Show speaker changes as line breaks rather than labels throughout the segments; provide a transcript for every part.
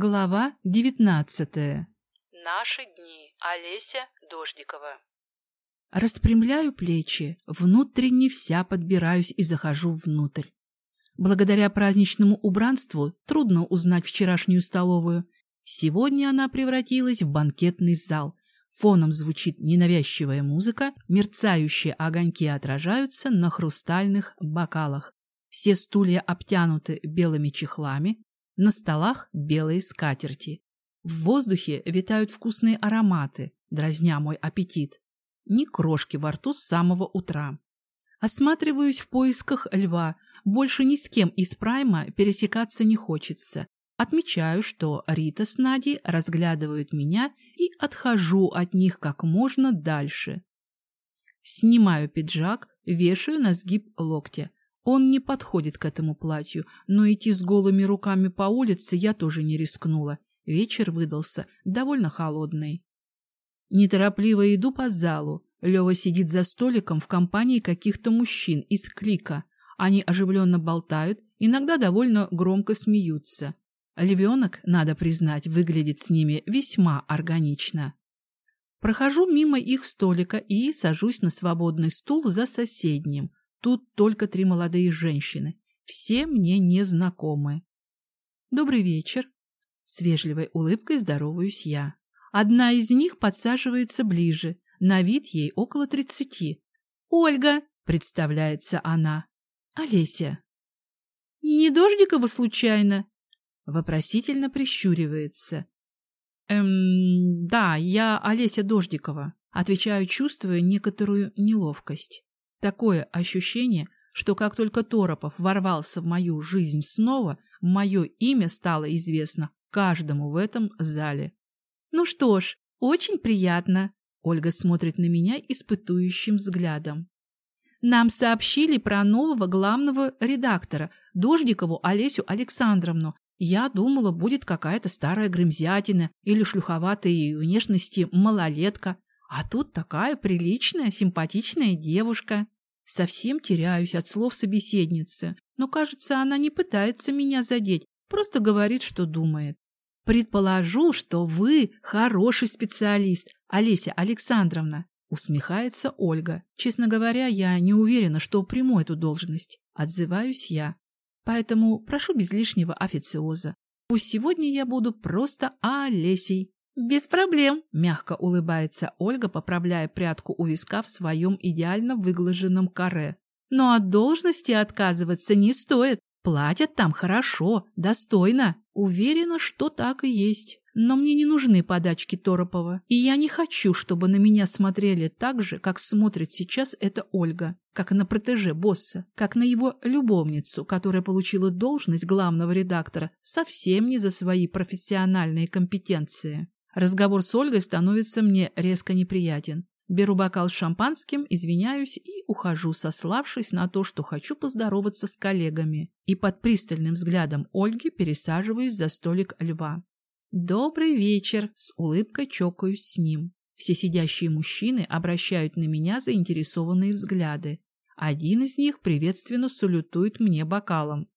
Глава девятнадцатая.
Наши дни. Олеся Дождикова.
Распрямляю плечи, внутренне вся подбираюсь и захожу внутрь. Благодаря праздничному убранству трудно узнать вчерашнюю столовую. Сегодня она превратилась в банкетный зал. Фоном звучит ненавязчивая музыка, мерцающие огоньки отражаются на хрустальных бокалах. Все стулья обтянуты белыми чехлами, на столах белые скатерти. В воздухе витают вкусные ароматы, дразня мой аппетит. Ни крошки во рту с самого утра. Осматриваюсь в поисках льва. Больше ни с кем из прайма пересекаться не хочется. Отмечаю, что Рита с Надей разглядывают меня и отхожу от них как можно дальше. Снимаю пиджак, вешаю на сгиб локтя. Он не подходит к этому платью, но идти с голыми руками по улице я тоже не рискнула. Вечер выдался довольно холодный. Неторопливо иду по залу. Лева сидит за столиком в компании каких-то мужчин из клика. Они оживленно болтают, иногда довольно громко смеются. Львенок, надо признать, выглядит с ними весьма органично. Прохожу мимо их столика и сажусь на свободный стул за соседним. Тут только три молодые женщины. Все мне незнакомы. Добрый вечер. С вежливой улыбкой здороваюсь я. Одна из них подсаживается ближе. На вид ей около тридцати. «Ольга!» — представляется она. «Олеся!» «Не Дождикова случайно?» Вопросительно прищуривается. «Эм, да, я Олеся Дождикова», — отвечаю, чувствуя некоторую неловкость. Такое ощущение, что как только Торопов ворвался в мою жизнь снова, мое имя стало известно каждому в этом зале. «Ну что ж, очень приятно», — Ольга смотрит на меня испытующим взглядом. «Нам сообщили про нового главного редактора, Дождикову Олесю Александровну. Я думала, будет какая-то старая грымзятина или шлюховатой внешности малолетка. А тут такая приличная, симпатичная девушка. Совсем теряюсь от слов собеседницы, но, кажется, она не пытается меня задеть, просто говорит, что думает. Предположу, что вы хороший специалист, Олеся Александровна, усмехается Ольга. Честно говоря, я не уверена, что приму эту должность. Отзываюсь я. Поэтому прошу без лишнего официоза. Пусть сегодня я буду просто Олесей. «Без проблем», — мягко улыбается Ольга, поправляя прядку у виска в своем идеально выглаженном каре. «Но от должности отказываться не стоит. Платят там хорошо, достойно. Уверена, что так и есть. Но мне не нужны подачки Торопова, и я не хочу, чтобы на меня смотрели так же, как смотрит сейчас эта Ольга, как на протеже босса, как на его любовницу, которая получила должность главного редактора совсем не за свои профессиональные компетенции. Разговор с Ольгой становится мне резко неприятен. Беру бокал с шампанским, извиняюсь и ухожу, сославшись на то, что хочу поздороваться с коллегами. И под пристальным взглядом Ольги пересаживаюсь за столик льва. «Добрый вечер!» – с улыбкой чокаюсь с ним. Все сидящие мужчины обращают на меня заинтересованные взгляды. Один из них приветственно салютует мне бокалом.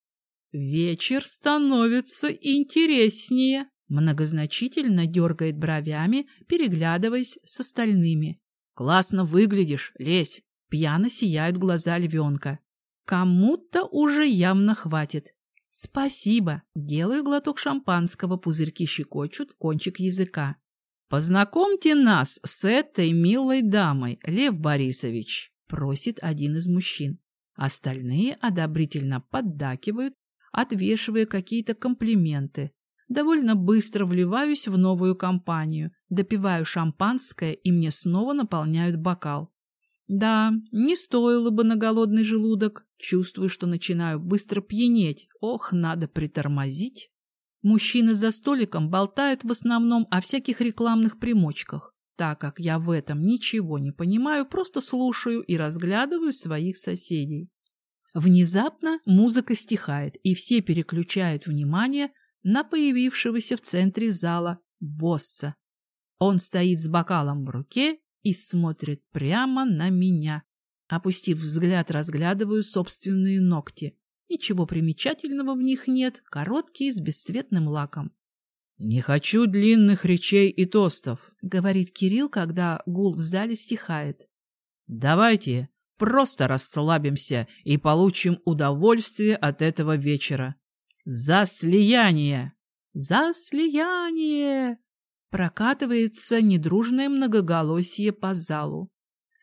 «Вечер становится интереснее!» Многозначительно дергает бровями, переглядываясь с остальными. «Классно выглядишь, лезь!» Пьяно сияют глаза львенка. Кому-то уже явно хватит. Спасибо. Делаю глоток шампанского, пузырьки щекочут кончик языка. Познакомьте нас с этой милой дамой, Лев Борисович, просит один из мужчин. Остальные одобрительно поддакивают, отвешивая какие-то комплименты. Довольно быстро вливаюсь в новую компанию, допиваю шампанское, и мне снова наполняют бокал. Да, не стоило бы на голодный желудок. Чувствую, что начинаю быстро пьянеть. Ох, надо притормозить. Мужчины за столиком болтают в основном о всяких рекламных примочках. Так как я в этом ничего не понимаю, просто слушаю и разглядываю своих соседей. Внезапно музыка стихает, и все переключают внимание на появившегося в центре зала босса. Он стоит с бокалом в руке и смотрит прямо на меня. Опустив взгляд, разглядываю собственные ногти. Ничего примечательного в них нет, короткие, с бесцветным лаком. «Не хочу длинных речей и тостов», — говорит Кирилл, когда гул в зале стихает. «Давайте просто расслабимся и получим удовольствие от этого вечера. За слияние! За слияние!» Прокатывается недружное многоголосие по залу.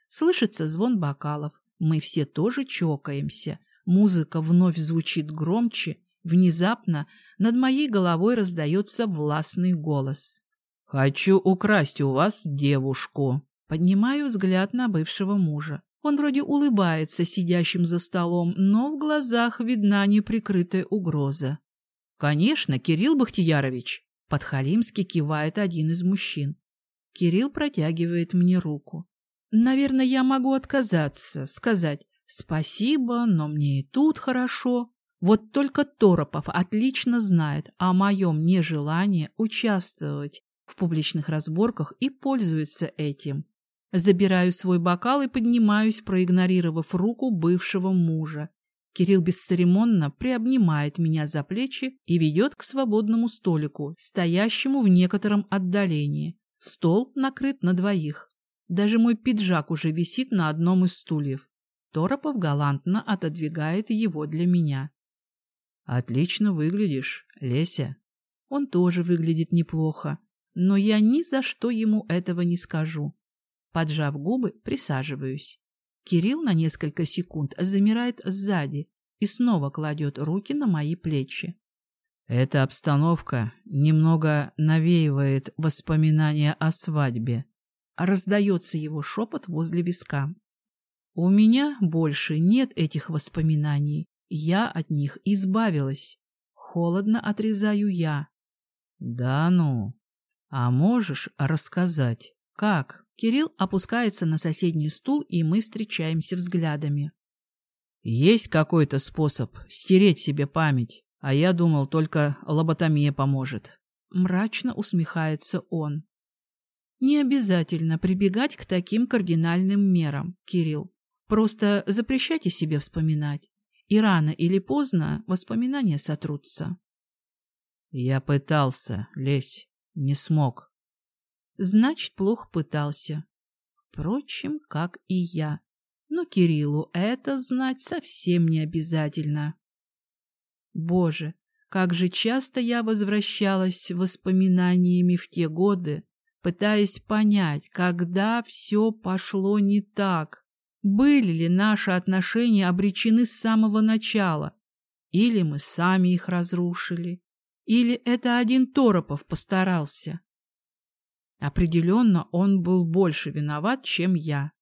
Слышится звон бокалов. Мы все тоже чокаемся. Музыка вновь звучит громче. Внезапно над моей головой раздается властный голос. «Хочу украсть у вас девушку». Поднимаю взгляд на бывшего мужа. Он вроде улыбается сидящим за столом, но в глазах видна неприкрытая угроза. «Конечно, Кирилл Бахтиярович!» Подхалимски кивает один из мужчин. Кирилл протягивает мне руку. Наверное, я могу отказаться, сказать «спасибо, но мне и тут хорошо». Вот только Торопов отлично знает о моем нежелании участвовать в публичных разборках и пользуется этим. Забираю свой бокал и поднимаюсь, проигнорировав руку бывшего мужа. Кирилл бесцеремонно приобнимает меня за плечи и ведет к свободному столику, стоящему в некотором отдалении. Стол накрыт на двоих. Даже мой пиджак уже висит на одном из стульев. Торопов галантно отодвигает его для меня. «Отлично выглядишь, Леся». Он тоже выглядит неплохо, но я ни за что ему этого не скажу. Поджав губы, присаживаюсь. Кирилл на несколько секунд замирает сзади и снова кладет руки на мои плечи. Эта обстановка немного навеивает воспоминания о свадьбе. Раздается его шепот возле виска. У меня больше нет этих воспоминаний. Я от них избавилась. Холодно отрезаю я. Да ну. А можешь рассказать, как? Кирилл опускается на соседний стул, и мы встречаемся взглядами. Есть какой-то способ стереть себе память, а я думал, только лоботомия поможет. Мрачно усмехается он. Не обязательно прибегать к таким кардинальным мерам, Кирилл. Просто запрещайте себе вспоминать и рано или поздно воспоминания сотрутся. Я пытался, Лесь, не смог. Значит, плохо пытался. Впрочем, как и я. Но Кириллу это знать совсем не обязательно. Боже, как же часто я возвращалась воспоминаниями в те годы, пытаясь понять, когда все пошло не так. Были ли наши отношения обречены с самого начала? Или мы сами их разрушили? Или это один Торопов постарался? Определенно, он был больше виноват, чем я.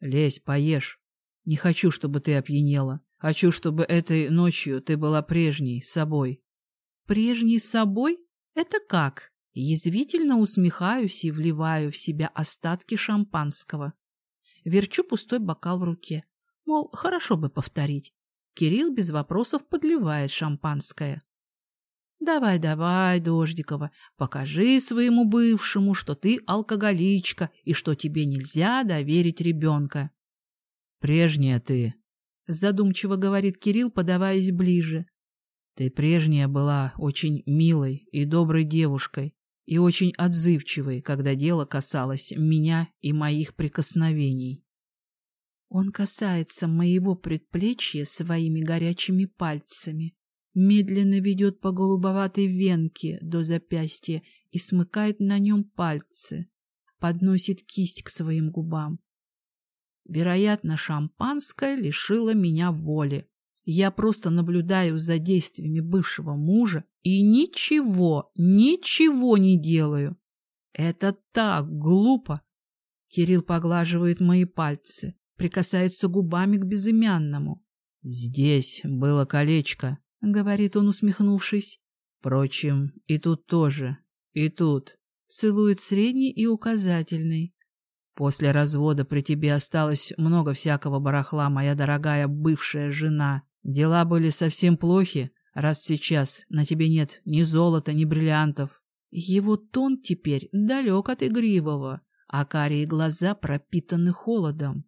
Лезь, поешь. Не хочу, чтобы ты опьянела. Хочу, чтобы этой ночью ты была прежней, собой. Прежней собой? Это как? Язвительно усмехаюсь и вливаю в себя остатки шампанского. Верчу пустой бокал в руке. Мол, хорошо бы повторить. Кирилл без вопросов подливает шампанское. Давай, давай, Дождикова, покажи своему бывшему, что ты алкоголичка и что тебе нельзя доверить ребенка. Прежняя ты, задумчиво говорит Кирилл, подаваясь ближе. Ты прежняя была очень милой и доброй девушкой и очень отзывчивой, когда дело касалось меня и моих прикосновений. Он касается моего предплечья своими горячими пальцами, медленно ведет по голубоватой венке до запястья и смыкает на нем пальцы, подносит кисть к своим губам. Вероятно, шампанское лишило меня воли. Я просто наблюдаю за действиями бывшего мужа и ничего, ничего не делаю. Это так глупо. Кирилл поглаживает мои пальцы, прикасается губами к безымянному. «Здесь было колечко», — говорит он, усмехнувшись. «Впрочем, и тут тоже, и тут». Целует средний и указательный. «После развода при тебе осталось много всякого барахла, моя дорогая бывшая жена. Дела были совсем плохи, раз сейчас на тебе нет ни золота, ни бриллиантов. Его тон теперь далек от игривого, а карие глаза пропитаны холодом.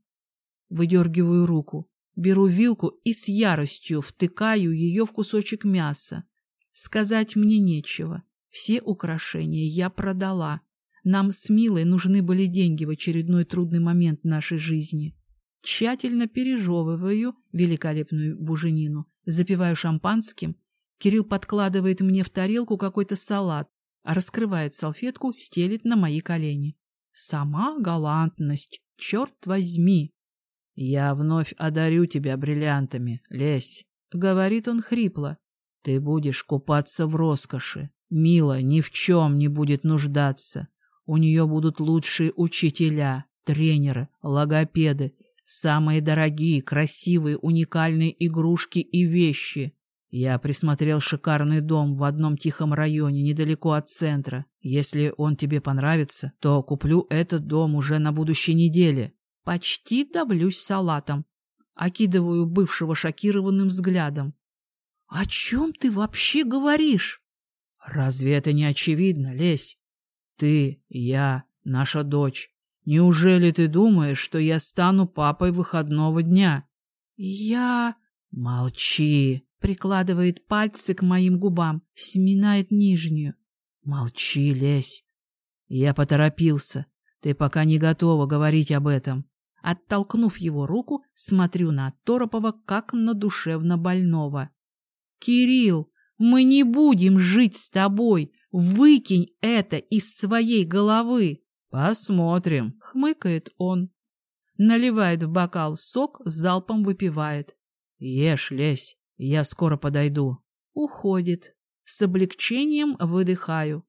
Выдергиваю руку, беру вилку и с яростью втыкаю ее в кусочек мяса. Сказать мне нечего. Все украшения я продала. Нам с Милой нужны были деньги в очередной трудный момент нашей жизни. Тщательно пережевываю великолепную буженину, запиваю шампанским. Кирилл подкладывает мне в тарелку какой-то салат, раскрывает салфетку, стелит на мои колени. Сама галантность, черт возьми! «Я вновь одарю тебя бриллиантами, лезь», — говорит он хрипло. «Ты будешь купаться в роскоши. Мила ни в чем не будет нуждаться. У нее будут лучшие учителя, тренеры, логопеды, самые дорогие, красивые, уникальные игрушки и вещи. Я присмотрел шикарный дом в одном тихом районе, недалеко от центра. Если он тебе понравится, то куплю этот дом уже на будущей неделе. Почти давлюсь салатом. Окидываю бывшего шокированным взглядом. — О чем ты вообще говоришь? — Разве это не очевидно, Лесь? Ты, я, наша дочь. Неужели ты думаешь, что я стану папой выходного дня? — Я... Молчи прикладывает пальцы к моим губам, сминает нижнюю. Молчи, лезь. Я поторопился. Ты пока не готова говорить об этом. Оттолкнув его руку, смотрю на Торопова, как на душевно больного. «Кирилл, мы не будем жить с тобой. Выкинь это из своей головы!» «Посмотрим», — хмыкает он. Наливает в бокал сок, залпом выпивает. «Ешь, лезь. Я скоро подойду. Уходит. С облегчением выдыхаю.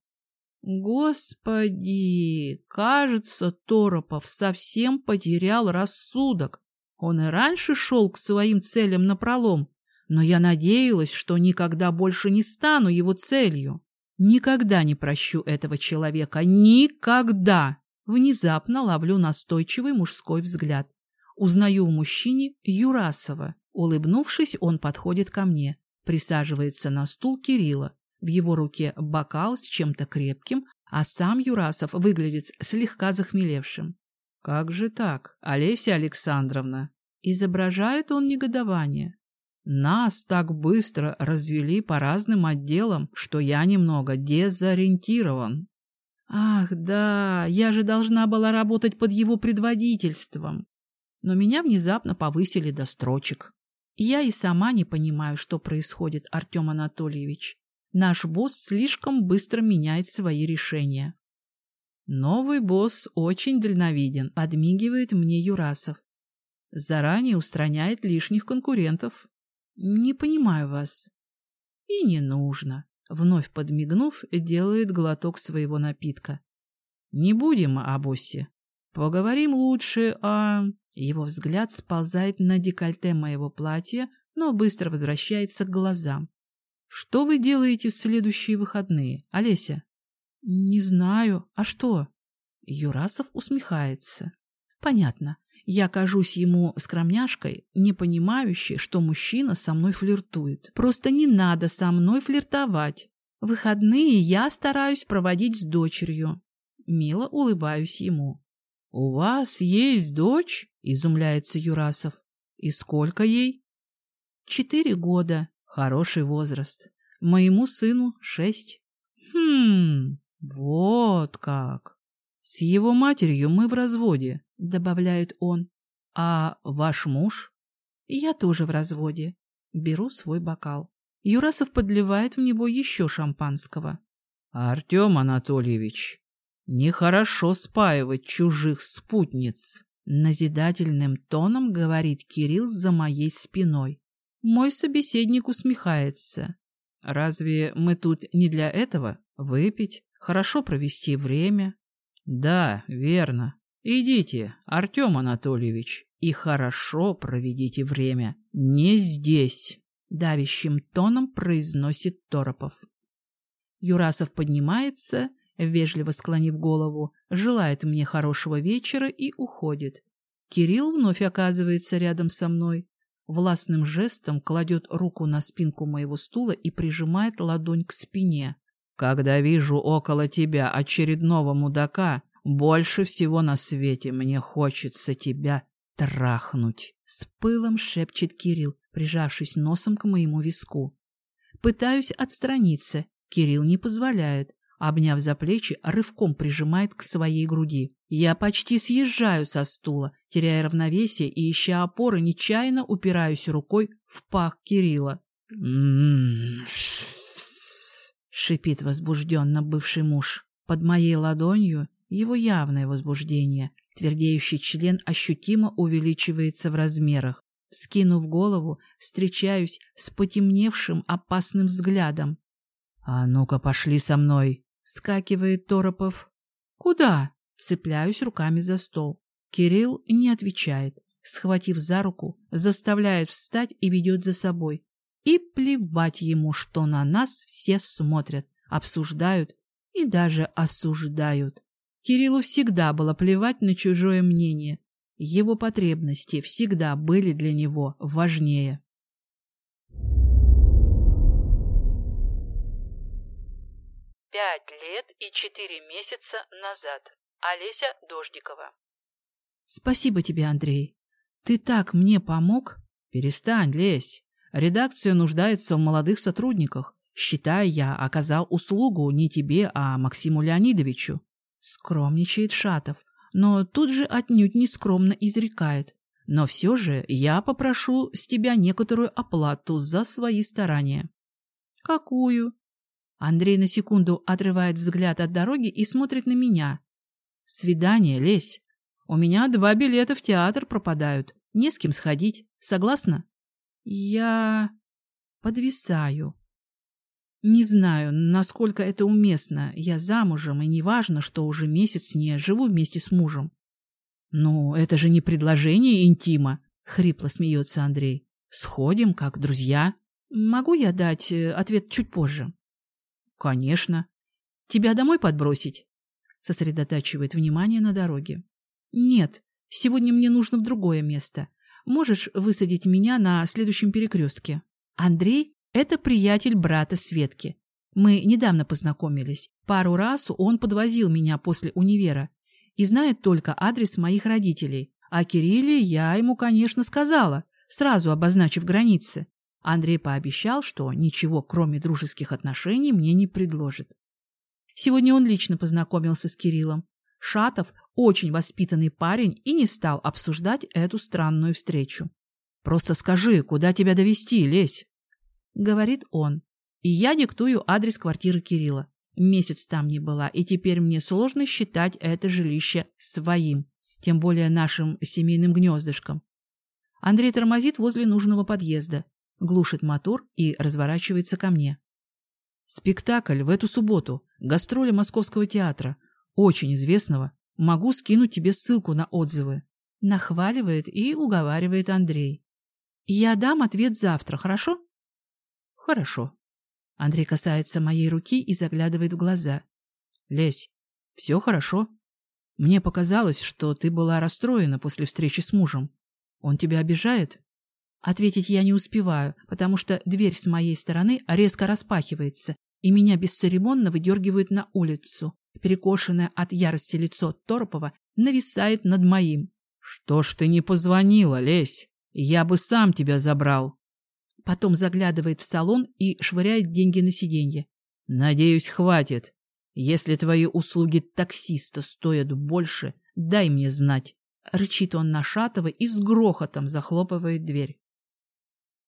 Господи, кажется, Торопов совсем потерял рассудок. Он и раньше шел к своим целям напролом, но я надеялась, что никогда больше не стану его целью. Никогда не прощу этого человека. Никогда! Внезапно ловлю настойчивый мужской взгляд. Узнаю в мужчине Юрасова. Улыбнувшись, он подходит ко мне, присаживается на стул Кирилла. В его руке бокал с чем-то крепким, а сам Юрасов выглядит слегка захмелевшим. «Как же так, Олеся Александровна?» Изображает он негодование. «Нас так быстро развели по разным отделам, что я немного дезориентирован». «Ах, да, я же должна была работать под его предводительством». Но меня внезапно повысили до строчек. Я и сама не понимаю, что происходит, Артем Анатольевич. Наш босс слишком быстро меняет свои решения. Новый босс очень дальновиден, подмигивает мне Юрасов. Заранее устраняет лишних конкурентов. Не понимаю вас. И не нужно. Вновь подмигнув, делает глоток своего напитка. Не будем о боссе. Поговорим лучше о... Его взгляд сползает на декольте моего платья, но быстро возвращается к глазам. «Что вы делаете в следующие выходные, Олеся?» «Не знаю. А что?» Юрасов усмехается. «Понятно. Я кажусь ему скромняшкой, не понимающей, что мужчина со мной флиртует. Просто не надо со мной флиртовать. Выходные я стараюсь проводить с дочерью». Мило улыбаюсь ему. «У вас есть дочь?» — изумляется Юрасов. «И сколько ей?» «Четыре года. Хороший возраст. Моему сыну шесть». «Хм, вот как. С его матерью мы в разводе», — добавляет он. «А ваш муж?» «Я тоже в разводе». Беру свой бокал. Юрасов подливает в него еще шампанского. «Артем Анатольевич, Нехорошо спаивать чужих спутниц. Назидательным тоном говорит Кирилл за моей спиной. Мой собеседник усмехается. Разве мы тут не для этого? Выпить, хорошо провести время? Да, верно. Идите, Артем Анатольевич, и хорошо проведите время. Не здесь. Давящим тоном произносит Торопов. Юрасов поднимается вежливо склонив голову, желает мне хорошего вечера и уходит. Кирилл вновь оказывается рядом со мной. Властным жестом кладет руку на спинку моего стула и прижимает ладонь к спине. «Когда вижу около тебя очередного мудака, больше всего на свете мне хочется тебя трахнуть!» С пылом шепчет Кирилл, прижавшись носом к моему виску. Пытаюсь отстраниться, Кирилл не позволяет. Обняв за плечи, рывком прижимает к своей груди. Я почти съезжаю со стула, теряя равновесие и, ища опоры, нечаянно упираюсь рукой в пах Кирилла. шипит возбужденно бывший муж. Под моей ладонью его явное возбуждение. Твердеющий член ощутимо увеличивается в размерах. Скинув голову, встречаюсь с потемневшим опасным взглядом. — А ну-ка, пошли со мной! — скакивает Торопов. — Куда? — цепляюсь руками за стол. Кирилл не отвечает. Схватив за руку, заставляет встать и ведет за собой. И плевать ему, что на нас все смотрят, обсуждают и даже осуждают. Кириллу всегда было плевать на чужое мнение. Его потребности всегда были для него важнее.
Пять лет и четыре месяца назад. Олеся Дождикова.
Спасибо тебе, Андрей. Ты так мне помог. Перестань, лезь. Редакция нуждается в молодых сотрудниках. Считай, я оказал услугу не тебе, а Максиму Леонидовичу. Скромничает Шатов, но тут же отнюдь не скромно изрекает. Но все же я попрошу с тебя некоторую оплату за свои старания. Какую? Андрей на секунду отрывает взгляд от дороги и смотрит на меня. Свидание, лезь. У меня два билета в театр пропадают. Не с кем сходить. Согласна? Я подвисаю. Не знаю, насколько это уместно. Я замужем, и неважно, что уже месяц не живу вместе с мужем. Ну, это же не предложение интима, хрипло смеется Андрей. Сходим, как друзья. Могу я дать э, ответ чуть позже? Конечно. Тебя домой подбросить? Сосредотачивает внимание на дороге. Нет, сегодня мне нужно в другое место. Можешь высадить меня на следующем перекрестке. Андрей это приятель брата Светки. Мы недавно познакомились. Пару раз он подвозил меня после универа и знает только адрес моих родителей. А Кирилле я ему, конечно, сказала, сразу обозначив границы. Андрей пообещал, что ничего, кроме дружеских отношений, мне не предложит. Сегодня он лично познакомился с Кириллом. Шатов очень воспитанный парень и не стал обсуждать эту странную встречу. «Просто скажи, куда тебя довести, лезь?» говорит он. И я диктую адрес квартиры Кирилла. Месяц там не была, и теперь мне сложно считать это жилище своим, тем более нашим семейным гнездышком. Андрей тормозит возле нужного подъезда, глушит мотор и разворачивается ко мне. Спектакль в эту субботу, гастроли Московского театра, очень известного. Могу скинуть тебе ссылку на отзывы. Нахваливает и уговаривает Андрей. Я дам ответ завтра, хорошо? Хорошо. Андрей касается моей руки и заглядывает в глаза. Лесь, все хорошо? Мне показалось, что ты была расстроена после встречи с мужем. Он тебя обижает? Ответить я не успеваю, потому что дверь с моей стороны резко распахивается, и меня бесцеремонно выдергивают на улицу. Перекошенное от ярости лицо Торопова нависает над моим. — Что ж ты не позвонила, Лесь? Я бы сам тебя забрал. Потом заглядывает в салон и швыряет деньги на сиденье. «Надеюсь, хватит. Если твои услуги таксиста стоят больше, дай мне знать». Рычит он на Шатова и с грохотом захлопывает дверь.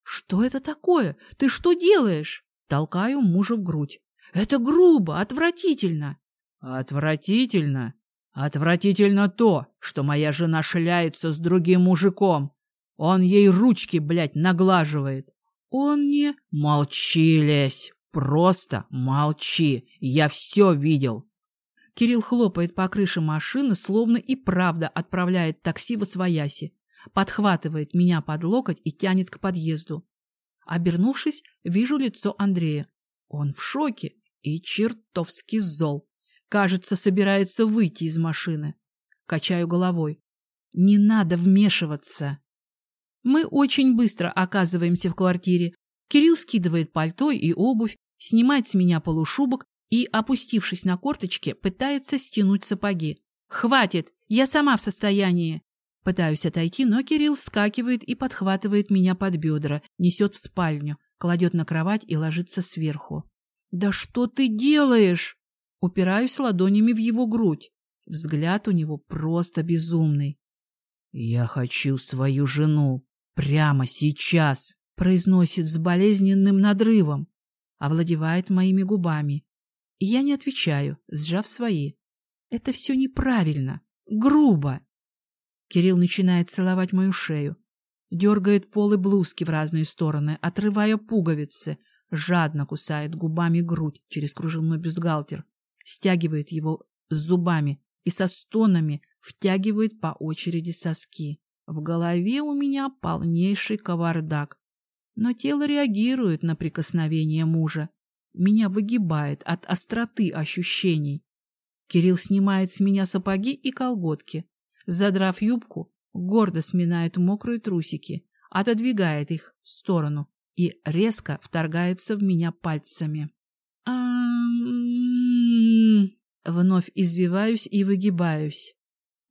«Что это такое? Ты что делаешь?» Толкаю мужа в грудь. «Это грубо, отвратительно!» «Отвратительно? Отвратительно то, что моя жена шляется с другим мужиком. Он ей ручки, блядь, наглаживает. Он не... Молчи, Лесь, просто молчи, я все видел. Кирилл хлопает по крыше машины, словно и правда отправляет такси в Освояси. Подхватывает меня под локоть и тянет к подъезду. Обернувшись, вижу лицо Андрея. Он в шоке и чертовски зол. Кажется, собирается выйти из машины. Качаю головой. Не надо вмешиваться. Мы очень быстро оказываемся в квартире. Кирилл скидывает пальто и обувь, снимает с меня полушубок и, опустившись на корточки, пытается стянуть сапоги. «Хватит! Я сама в состоянии!» Пытаюсь отойти, но Кирилл скакивает и подхватывает меня под бедра, несет в спальню, кладет на кровать и ложится сверху. Да что ты делаешь? Упираюсь ладонями в его грудь. Взгляд у него просто безумный. «Я хочу свою жену прямо сейчас», — произносит с болезненным надрывом, овладевает моими губами. Я не отвечаю, сжав свои. Это все неправильно, грубо. Кирилл начинает целовать мою шею, дергает полы блузки в разные стороны, отрывая пуговицы, жадно кусает губами грудь через кружевной бюстгальтер, стягивает его с зубами и со стонами втягивает по очереди соски. В голове у меня полнейший кавардак, но тело реагирует на прикосновение мужа. Меня выгибает от остроты ощущений. Кирилл снимает с меня сапоги и колготки. Задрав юбку, гордо сминает мокрые трусики, отодвигает их в сторону и резко вторгается в меня пальцами. Вновь извиваюсь и выгибаюсь.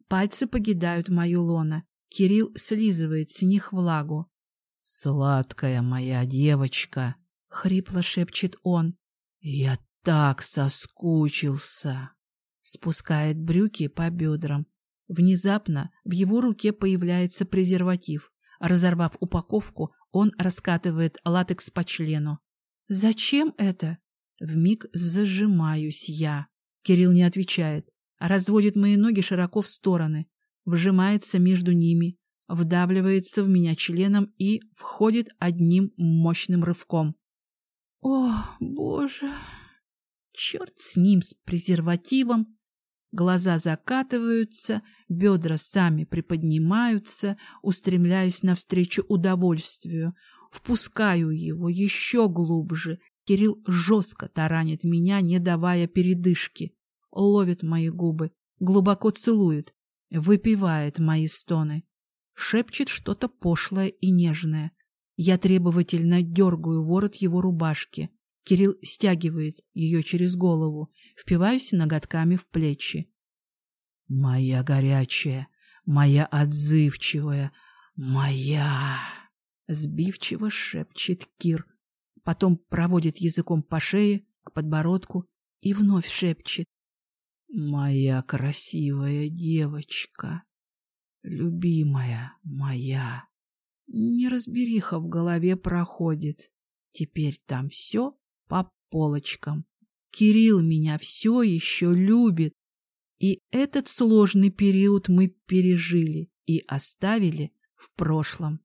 Пальцы погидают мою лона. Кирилл слизывает с них влагу. «Сладкая моя девочка!» — хрипло шепчет он. «Я так соскучился!» Спускает брюки по бедрам. Внезапно в его руке появляется презерватив. Разорвав упаковку, он раскатывает латекс по члену. «Зачем это?» Вмиг зажимаюсь я. Кирилл не отвечает, разводит мои ноги широко в стороны, вжимается между ними, вдавливается в меня членом и входит одним мощным рывком. О, боже! Черт с ним, с презервативом! Глаза закатываются, бедра сами приподнимаются, устремляясь навстречу удовольствию. Впускаю его еще глубже. Кирилл жестко таранит меня, не давая передышки. Ловит мои губы, глубоко целует, выпивает мои стоны. Шепчет что-то пошлое и нежное. Я требовательно дергаю ворот его рубашки. Кирилл стягивает ее через голову, впиваюсь ноготками в плечи. «Моя горячая, моя отзывчивая, моя!» Сбивчиво шепчет Кир. Потом проводит языком по шее, к подбородку и вновь шепчет. «Моя красивая девочка, любимая моя!» Неразбериха в голове проходит. Теперь там все по полочкам. Кирилл меня все еще любит. И этот сложный период мы пережили и оставили в прошлом.